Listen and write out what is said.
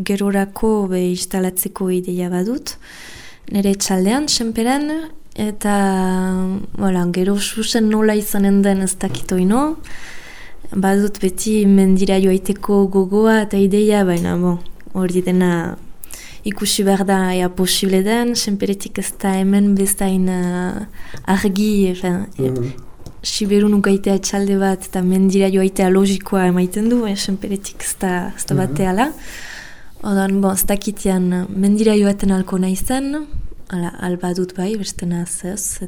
gerorako be instalatzeko ideia badut. Nere txaldean, senperan, eta voilà, gero susen nola izanen den ez dakito ino. Badut beti mendira joaiteko gogoa eta ideia, baina bon, hori dena ikusi behar da ea posible den, senperetik ez da hemen bestain uh, argi, efen, mm Siberun ukaitea etxalde bat eta mendira joaitea logikoa emaiten du, eh, senperetik ez da, ez da mm -hmm. Odan, bon, ez dakitian mendira joaten alko nahi zen, ala, alba dut bai, beste naz ez,